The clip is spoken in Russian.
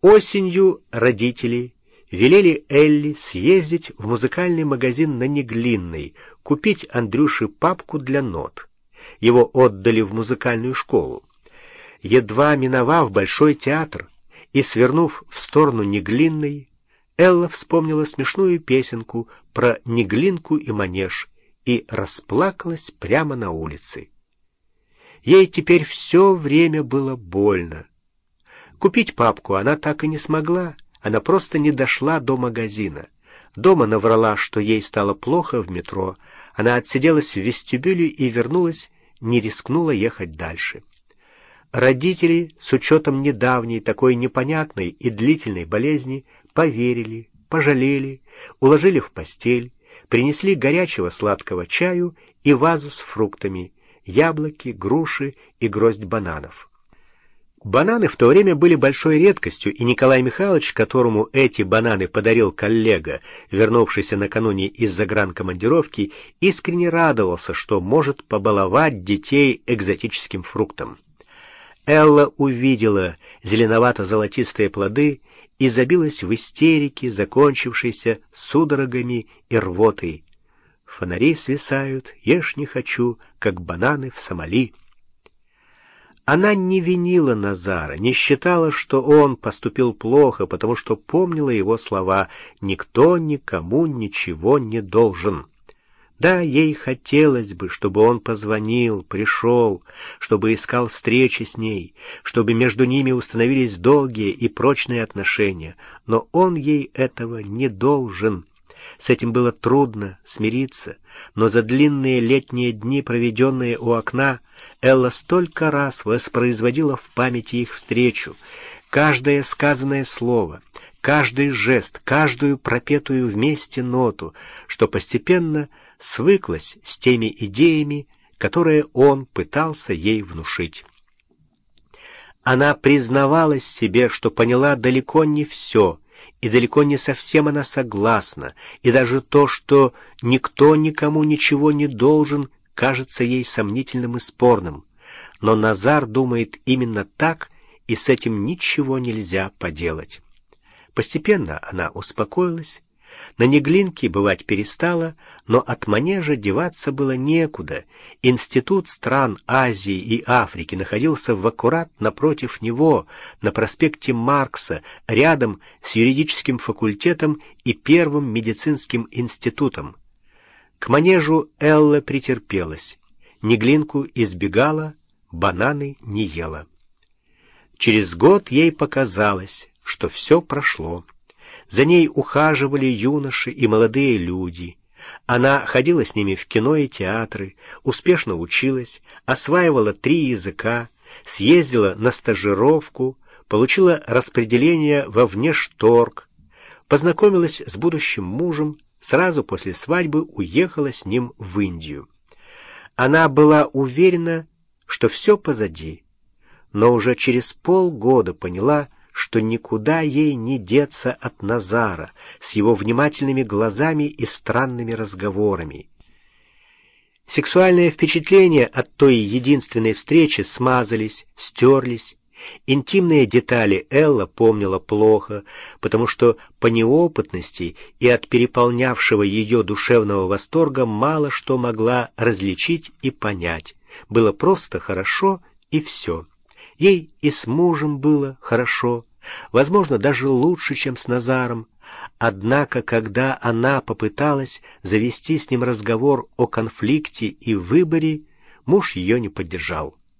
Осенью родители велели Элли съездить в музыкальный магазин на Неглинной, купить Андрюше папку для нот. Его отдали в музыкальную школу. Едва миновав Большой театр и свернув в сторону Неглинной, Элла вспомнила смешную песенку про Неглинку и Манеж и расплакалась прямо на улице. Ей теперь все время было больно. Купить папку она так и не смогла, она просто не дошла до магазина. Дома наврала, что ей стало плохо в метро. Она отсиделась в вестибюле и вернулась, не рискнула ехать дальше. Родители, с учетом недавней, такой непонятной и длительной болезни, поверили, пожалели, уложили в постель, принесли горячего сладкого чаю и вазу с фруктами, яблоки, груши и гроздь бананов. Бананы в то время были большой редкостью, и Николай Михайлович, которому эти бананы подарил коллега, вернувшийся накануне из загранкомандировки, искренне радовался, что может побаловать детей экзотическим фруктом. Элла увидела зеленовато-золотистые плоды и забилась в истерике, закончившейся судорогами и рвотой. Фонари свисают, ешь не хочу, как бананы в Сомали. Она не винила Назара, не считала, что он поступил плохо, потому что помнила его слова «никто никому ничего не должен». Да, ей хотелось бы, чтобы он позвонил, пришел, чтобы искал встречи с ней, чтобы между ними установились долгие и прочные отношения, но он ей этого не должен. С этим было трудно смириться, но за длинные летние дни, проведенные у окна, Элла столько раз воспроизводила в памяти их встречу. Каждое сказанное слово, каждый жест, каждую пропетую вместе ноту, что постепенно свыклась с теми идеями, которые он пытался ей внушить. Она признавалась себе, что поняла далеко не все — и далеко не совсем она согласна, и даже то, что никто никому ничего не должен, кажется ей сомнительным и спорным. Но Назар думает именно так, и с этим ничего нельзя поделать. Постепенно она успокоилась, на Неглинке бывать перестала, но от манежа деваться было некуда. Институт стран Азии и Африки находился в аккурат напротив него, на проспекте Маркса, рядом с юридическим факультетом и первым медицинским институтом. К манежу Элла претерпелась. Неглинку избегала, бананы не ела. Через год ей показалось, что все прошло. За ней ухаживали юноши и молодые люди. Она ходила с ними в кино и театры, успешно училась, осваивала три языка, съездила на стажировку, получила распределение во внешторг, познакомилась с будущим мужем, сразу после свадьбы уехала с ним в Индию. Она была уверена, что все позади, но уже через полгода поняла, что никуда ей не деться от Назара с его внимательными глазами и странными разговорами. Сексуальные впечатления от той единственной встречи смазались, стерлись. Интимные детали Элла помнила плохо, потому что по неопытности и от переполнявшего ее душевного восторга мало что могла различить и понять. Было просто хорошо и все. Ей и с мужем было хорошо, возможно, даже лучше, чем с Назаром. Однако, когда она попыталась завести с ним разговор о конфликте и выборе, муж ее не поддержал.